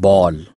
ball.